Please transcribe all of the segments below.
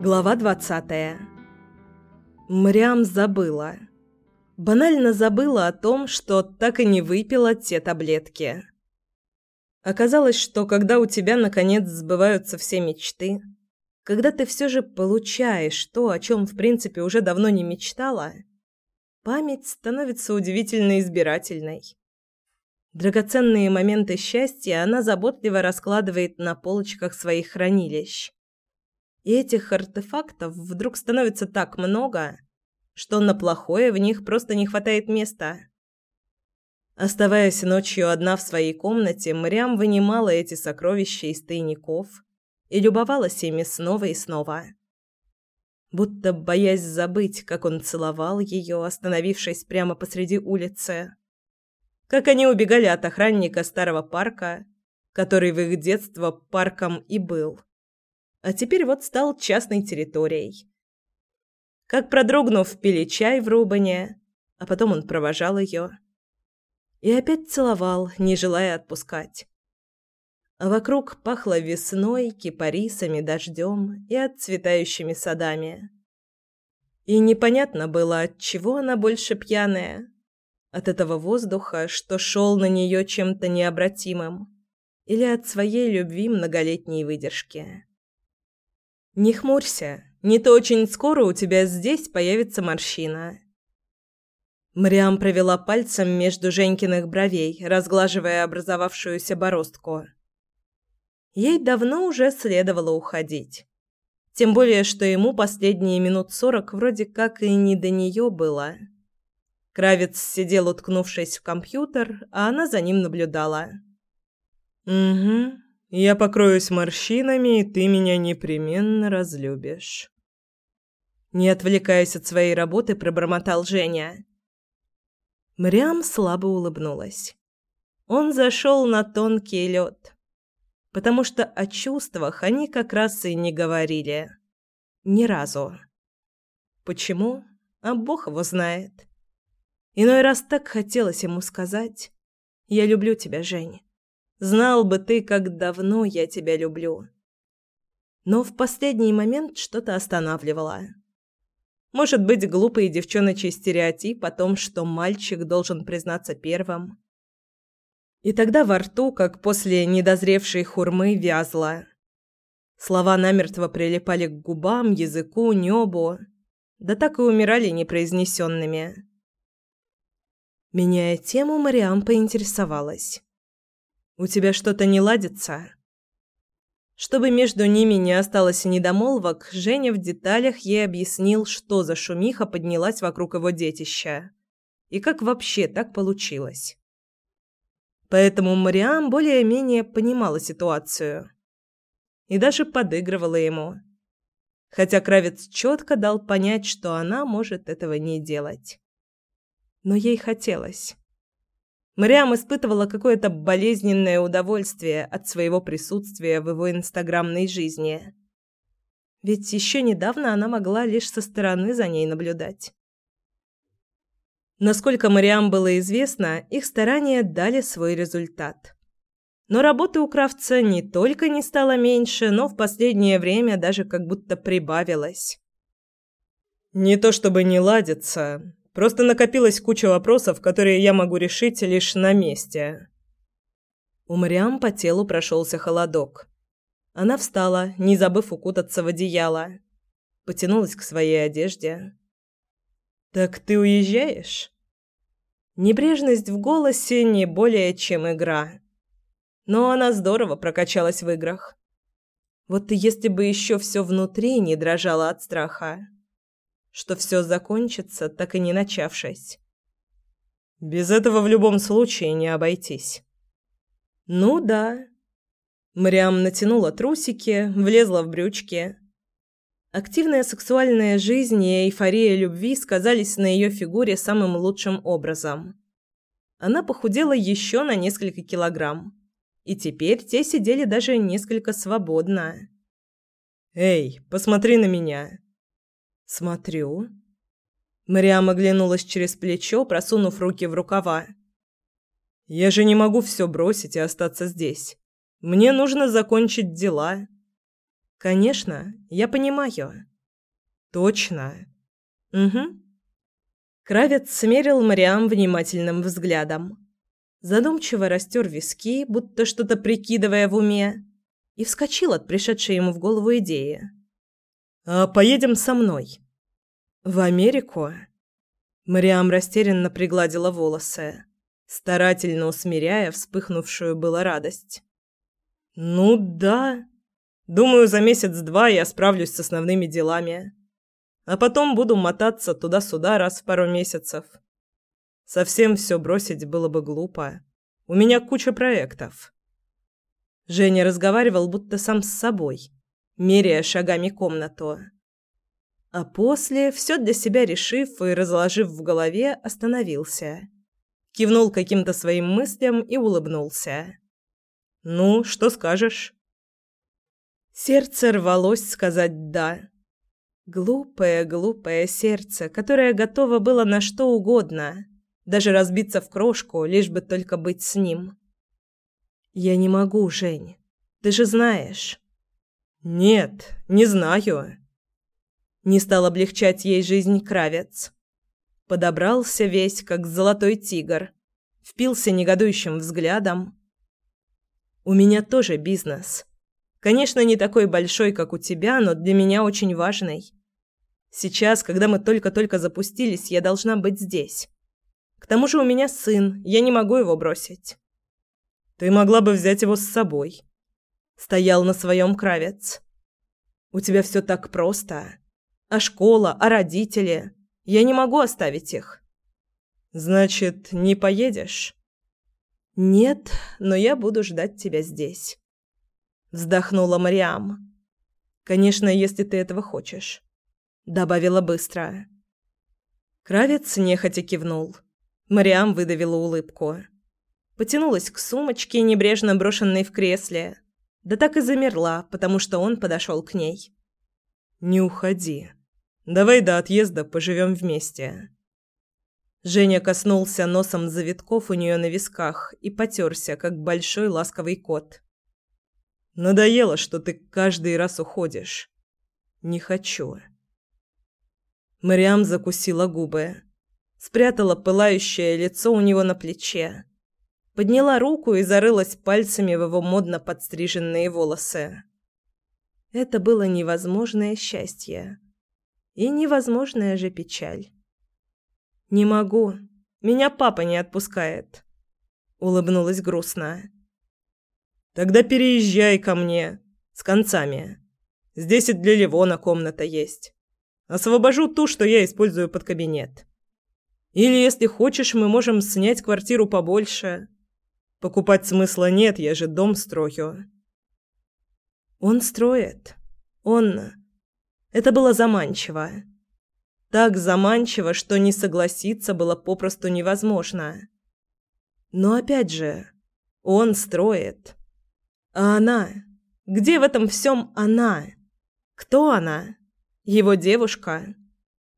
Глава двадцатая. Мрям забыла. Банально забыла о том, что так и не выпила те таблетки. Оказалось, что когда у тебя наконец сбываются все мечты, когда ты все же получаешь то, о чем в принципе уже давно не мечтала, память становится удивительно избирательной. Драгоценные моменты счастья она заботливо раскладывает на полочках своих хранилищ и этих артефактов вдруг становится так много, что на плохое в них просто не хватает места. Оставаясь ночью одна в своей комнате, Мрям вынимала эти сокровища из тайников и любовалась ими снова и снова. Будто боясь забыть, как он целовал ее, остановившись прямо посреди улицы. Как они убегали от охранника старого парка, который в их детство парком и был а теперь вот стал частной территорией. Как продрогнув, пили чай в Рубане, а потом он провожал ее. И опять целовал, не желая отпускать. А вокруг пахло весной, кипарисами, дождем и отцветающими садами. И непонятно было, от чего она больше пьяная. От этого воздуха, что шел на нее чем-то необратимым, или от своей любви многолетней выдержки. Не хмурься, не то очень скоро у тебя здесь появится морщина. Мриам провела пальцем между Женькиных бровей, разглаживая образовавшуюся бороздку. Ей давно уже следовало уходить. Тем более, что ему последние минут сорок вроде как и не до нее было. Кравец сидел, уткнувшись в компьютер, а она за ним наблюдала. «Угу», я покроюсь морщинами, и ты меня непременно разлюбишь. Не отвлекаясь от своей работы, пробормотал Женя. Мрям слабо улыбнулась. Он зашел на тонкий лед, потому что о чувствах они как раз и не говорили. Ни разу. Почему? А Бог его знает. Иной раз так хотелось ему сказать «Я люблю тебя, Жень». Знал бы ты, как давно я тебя люблю. Но в последний момент что-то останавливало. Может быть, глупый девчоночий стереотип о том, что мальчик должен признаться первым. И тогда во рту, как после недозревшей хурмы, вязло. Слова намертво прилипали к губам, языку, небу, да так и умирали непроизнесенными. Меняя тему, Мариам поинтересовалась. У тебя что-то не ладится?» Чтобы между ними не осталось недомолвок, Женя в деталях ей объяснил, что за шумиха поднялась вокруг его детища. И как вообще так получилось. Поэтому Мариам более-менее понимала ситуацию. И даже подыгрывала ему. Хотя Кравец четко дал понять, что она может этого не делать. Но ей хотелось. Мариам испытывала какое-то болезненное удовольствие от своего присутствия в его инстаграмной жизни. Ведь еще недавно она могла лишь со стороны за ней наблюдать. Насколько Мариам было известно, их старания дали свой результат. Но работы у Кравца не только не стало меньше, но в последнее время даже как будто прибавилось. «Не то чтобы не ладится, Просто накопилась куча вопросов, которые я могу решить лишь на месте. У Мариам по телу прошелся холодок. Она встала, не забыв укутаться в одеяло. Потянулась к своей одежде. «Так ты уезжаешь?» Небрежность в голосе не более чем игра. Но она здорово прокачалась в играх. Вот если бы еще все внутри не дрожало от страха что все закончится, так и не начавшись. Без этого в любом случае не обойтись. Ну да. Мариам натянула трусики, влезла в брючки. Активная сексуальная жизнь и эйфория любви сказались на ее фигуре самым лучшим образом. Она похудела еще на несколько килограмм, и теперь те сидели даже несколько свободно. «Эй, посмотри на меня!» «Смотрю». Мариам оглянулась через плечо, просунув руки в рукава. «Я же не могу все бросить и остаться здесь. Мне нужно закончить дела». «Конечно, я понимаю». Точно. Угу. Кравец смерил Мариам внимательным взглядом. Задумчиво растер виски, будто что-то прикидывая в уме, и вскочил от пришедшей ему в голову идеи. «А поедем со мной?» «В Америку?» Мариам растерянно пригладила волосы, старательно усмиряя вспыхнувшую была радость. «Ну да. Думаю, за месяц-два я справлюсь с основными делами. А потом буду мотаться туда-сюда раз в пару месяцев. Совсем все бросить было бы глупо. У меня куча проектов». Женя разговаривал будто сам с собой, меряя шагами комнату. А после, все для себя решив и разложив в голове, остановился. Кивнул каким-то своим мыслям и улыбнулся. «Ну, что скажешь?» Сердце рвалось сказать «да». Глупое, глупое сердце, которое готово было на что угодно, даже разбиться в крошку, лишь бы только быть с ним. «Я не могу, Жень. Ты же знаешь». «Нет, не знаю». Не стал облегчать ей жизнь Кравец. Подобрался весь, как золотой тигр. Впился негодующим взглядом. «У меня тоже бизнес. Конечно, не такой большой, как у тебя, но для меня очень важный. Сейчас, когда мы только-только запустились, я должна быть здесь. К тому же у меня сын, я не могу его бросить». «Ты могла бы взять его с собой», — стоял на своем Кравец. «У тебя все так просто. А школа, а родители? Я не могу оставить их. Значит, не поедешь? Нет, но я буду ждать тебя здесь. Вздохнула Мариам. Конечно, если ты этого хочешь, добавила быстро. Кравец нехотя кивнул. Мариам выдавила улыбку. Потянулась к сумочке, небрежно брошенной в кресле. Да так и замерла, потому что он подошел к ней. «Не уходи», Давай до отъезда поживем вместе». Женя коснулся носом завитков у нее на висках и потерся, как большой ласковый кот. «Надоело, что ты каждый раз уходишь. Не хочу». Мариам закусила губы, спрятала пылающее лицо у него на плече, подняла руку и зарылась пальцами в его модно подстриженные волосы. Это было невозможное счастье и невозможная же печаль. «Не могу. Меня папа не отпускает», — улыбнулась грустно. «Тогда переезжай ко мне. С концами. Здесь и для Ливона комната есть. Освобожу ту, что я использую под кабинет. Или, если хочешь, мы можем снять квартиру побольше. Покупать смысла нет, я же дом строю». «Он строит. Он...» Это было заманчиво. Так заманчиво, что не согласиться было попросту невозможно. Но опять же, он строит. А она? Где в этом всем она? Кто она? Его девушка?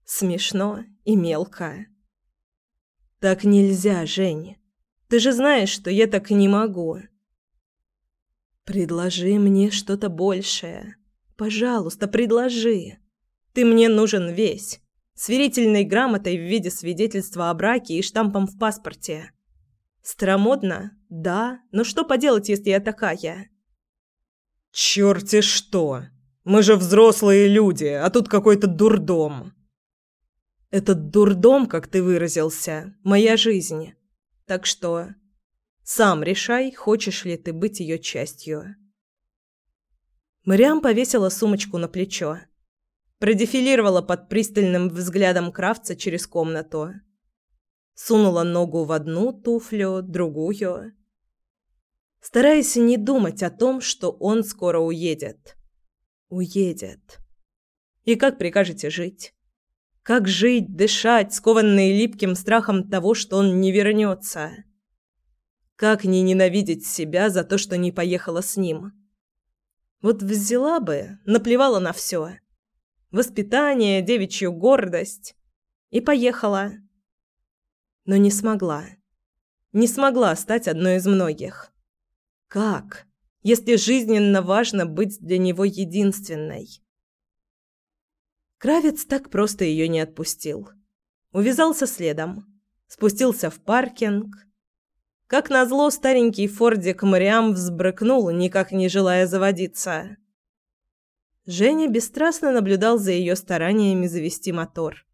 Смешно и мелко. Так нельзя, Жень. Ты же знаешь, что я так не могу. Предложи мне что-то большее. Пожалуйста, предложи. Ты мне нужен весь. Сверительной грамотой в виде свидетельства о браке и штампом в паспорте. Старомодно? Да. Но что поделать, если я такая? Чёрти что! Мы же взрослые люди, а тут какой-то дурдом. Этот дурдом, как ты выразился, моя жизнь. Так что сам решай, хочешь ли ты быть ее частью. Мариам повесила сумочку на плечо. Продефилировала под пристальным взглядом Кравца через комнату. Сунула ногу в одну туфлю, другую. Стараясь не думать о том, что он скоро уедет. Уедет. И как прикажете жить? Как жить, дышать, скованные липким страхом того, что он не вернется? Как не ненавидеть себя за то, что не поехала с ним? Вот взяла бы, наплевала на все. Воспитание, девичью гордость. И поехала. Но не смогла. Не смогла стать одной из многих. Как, если жизненно важно быть для него единственной? Кравец так просто ее не отпустил. Увязался следом. Спустился в паркинг. Как назло, старенький фордик Мариам взбрыкнул, никак не желая заводиться. Женя бесстрастно наблюдал за ее стараниями завести мотор.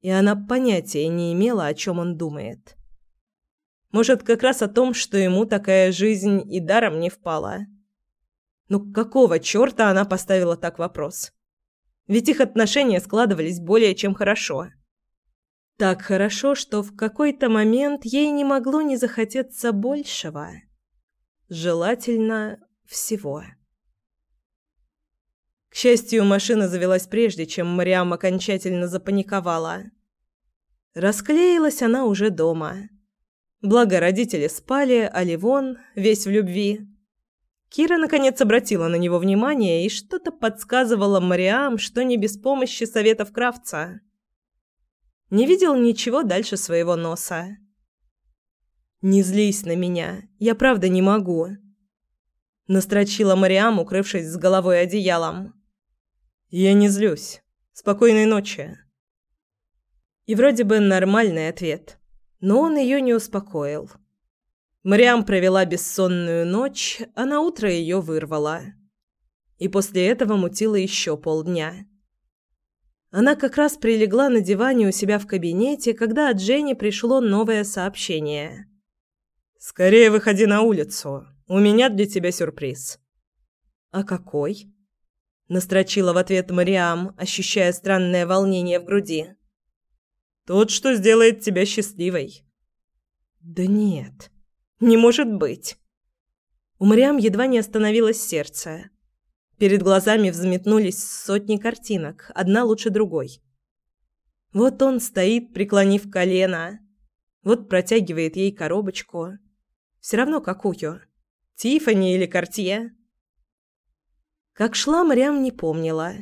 И она понятия не имела, о чем он думает. Может, как раз о том, что ему такая жизнь и даром не впала. Ну какого чёрта она поставила так вопрос? Ведь их отношения складывались более чем хорошо. Так хорошо, что в какой-то момент ей не могло не захотеться большего. Желательно всего. К счастью, машина завелась прежде, чем Мариам окончательно запаниковала. Расклеилась она уже дома. Благо родители спали, а Ливон, весь в любви, Кира наконец обратила на него внимание и что-то подсказывала Мариам, что не без помощи советов Кравца. Не видел ничего дальше своего носа. «Не злись на меня, я правда не могу», — настрочила Мариам, укрывшись с головой одеялом. «Я не злюсь. Спокойной ночи». И вроде бы нормальный ответ, но он ее не успокоил. Мариам провела бессонную ночь, а на утро ее вырвала. И после этого мутила еще полдня. Она как раз прилегла на диване у себя в кабинете, когда от Жени пришло новое сообщение. «Скорее выходи на улицу. У меня для тебя сюрприз». «А какой?» Настрочила в ответ Мариам, ощущая странное волнение в груди. «Тот, что сделает тебя счастливой». «Да нет». Не может быть. У Мариам едва не остановилось сердце. Перед глазами взметнулись сотни картинок, одна лучше другой. Вот он стоит, преклонив колено. Вот протягивает ей коробочку. Все равно какую. Тиффани или Кортье. Как шла, Мариам не помнила.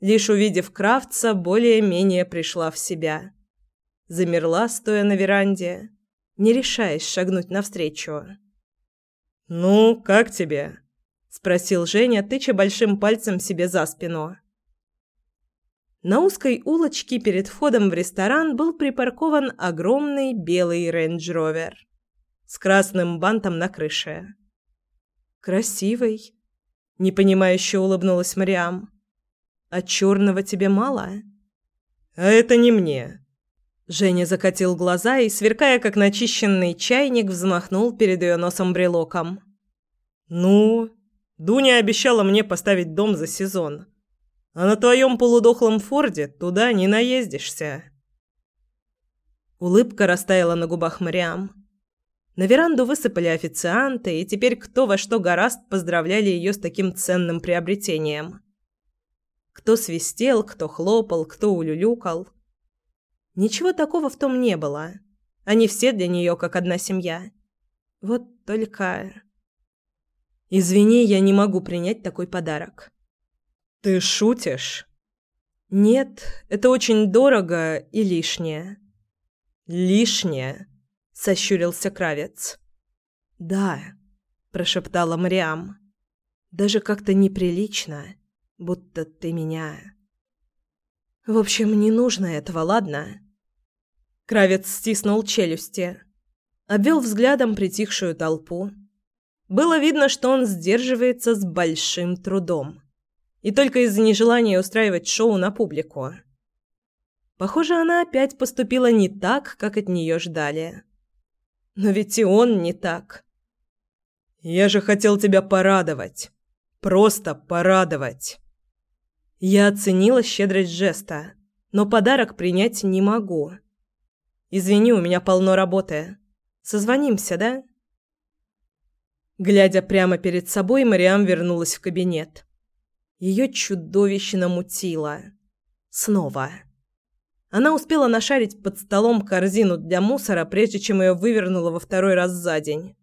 Лишь увидев Крафтса, более-менее пришла в себя. Замерла, стоя на веранде не решаясь шагнуть навстречу. «Ну, как тебе?» – спросил Женя, тыча большим пальцем себе за спину. На узкой улочке перед входом в ресторан был припаркован огромный белый рейндж-ровер с красным бантом на крыше. «Красивый», – непонимающе улыбнулась Мариам. «А черного тебе мало?» «А это не мне», Женя закатил глаза и, сверкая как начищенный чайник, взмахнул перед ее носом брелоком. «Ну, Дуня обещала мне поставить дом за сезон. А на твоем полудохлом форде туда не наездишься». Улыбка растаяла на губах Мариам. На веранду высыпали официанты, и теперь кто во что гораст поздравляли ее с таким ценным приобретением. Кто свистел, кто хлопал, кто улюлюкал. Ничего такого в том не было. Они все для нее как одна семья. Вот только... Извини, я не могу принять такой подарок. Ты шутишь? Нет, это очень дорого и лишнее. Лишнее? Сощурился Кравец. Да, прошептала Мариам. Даже как-то неприлично, будто ты меня... В общем, не нужно этого, ладно? Кравец стиснул челюсти. Обвел взглядом притихшую толпу. Было видно, что он сдерживается с большим трудом. И только из-за нежелания устраивать шоу на публику. Похоже, она опять поступила не так, как от нее ждали. Но ведь и он не так. «Я же хотел тебя порадовать. Просто порадовать». Я оценила щедрость жеста, но подарок принять не могу. Извини, у меня полно работы. Созвонимся, да? Глядя прямо перед собой, Мариам вернулась в кабинет. Ее чудовищно мутило. Снова. Она успела нашарить под столом корзину для мусора, прежде чем ее вывернуло во второй раз за день.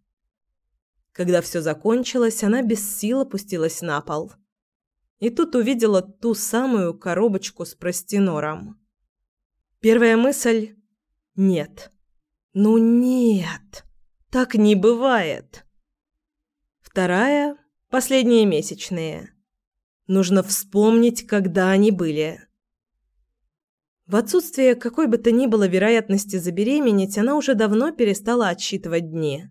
Когда все закончилось, она без сил опустилась на пол. И тут увидела ту самую коробочку с простинором. Первая мысль нет. Ну нет. Так не бывает. Вторая последние месячные. Нужно вспомнить, когда они были. В отсутствие какой бы то ни было вероятности забеременеть, она уже давно перестала отсчитывать дни.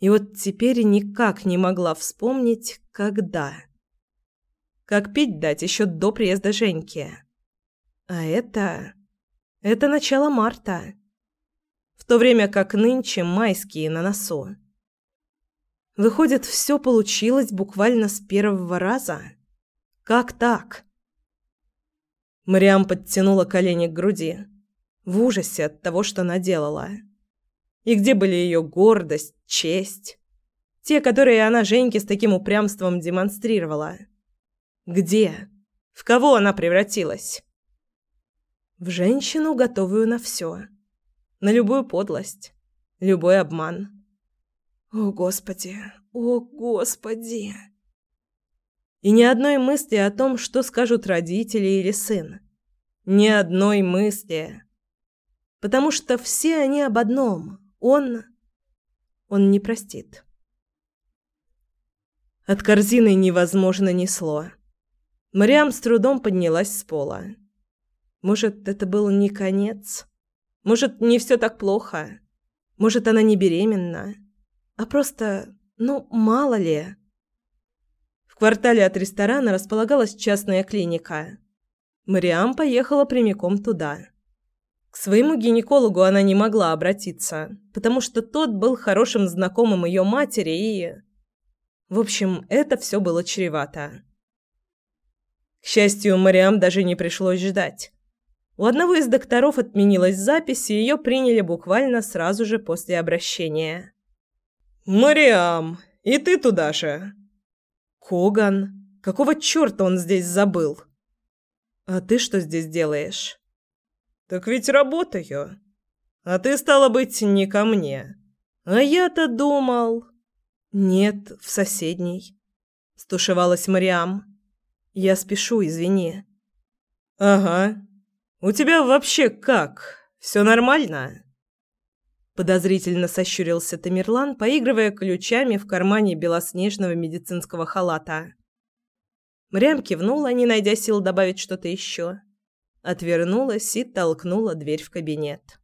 И вот теперь никак не могла вспомнить, когда. Как пить дать еще до приезда Женьки. А это... Это начало марта. В то время как нынче майские на носу. Выходит, все получилось буквально с первого раза? Как так? Мариам подтянула колени к груди. В ужасе от того, что наделала. И где были ее гордость, честь? Те, которые она Женьке с таким упрямством демонстрировала. Где? В кого она превратилась? В женщину, готовую на все. На любую подлость. Любой обман. О, Господи! О, Господи! И ни одной мысли о том, что скажут родители или сын. Ни одной мысли. Потому что все они об одном. Он... Он не простит. От корзины невозможно несло. Мариам с трудом поднялась с пола. Может, это был не конец? Может, не все так плохо? Может, она не беременна? А просто, ну, мало ли. В квартале от ресторана располагалась частная клиника. Мариам поехала прямиком туда. К своему гинекологу она не могла обратиться, потому что тот был хорошим знакомым ее матери и... В общем, это все было чревато. К счастью, Мариам даже не пришлось ждать. У одного из докторов отменилась запись, и ее приняли буквально сразу же после обращения. «Мариам, и ты туда же?» «Коган, какого черта он здесь забыл?» «А ты что здесь делаешь?» «Так ведь работаю. А ты, стала быть, не ко мне. А я-то думал...» «Нет, в соседней», — стушевалась Мариам. Я спешу, извини. Ага. У тебя вообще как? Все нормально? Подозрительно сощурился Тамерлан, поигрывая ключами в кармане белоснежного медицинского халата. Мрям кивнула, не найдя сил добавить что-то еще. Отвернулась и толкнула дверь в кабинет.